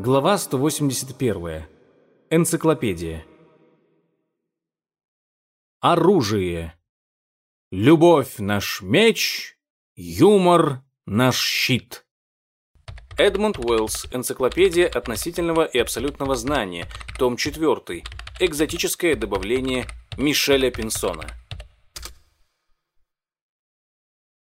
Глава 181. Энциклопедия. Оружие. Любовь – наш меч, юмор – наш щит. Эдмунд Уэллс. Энциклопедия относительного и абсолютного знания. Том 4. Экзотическое добавление Мишеля Пинсона.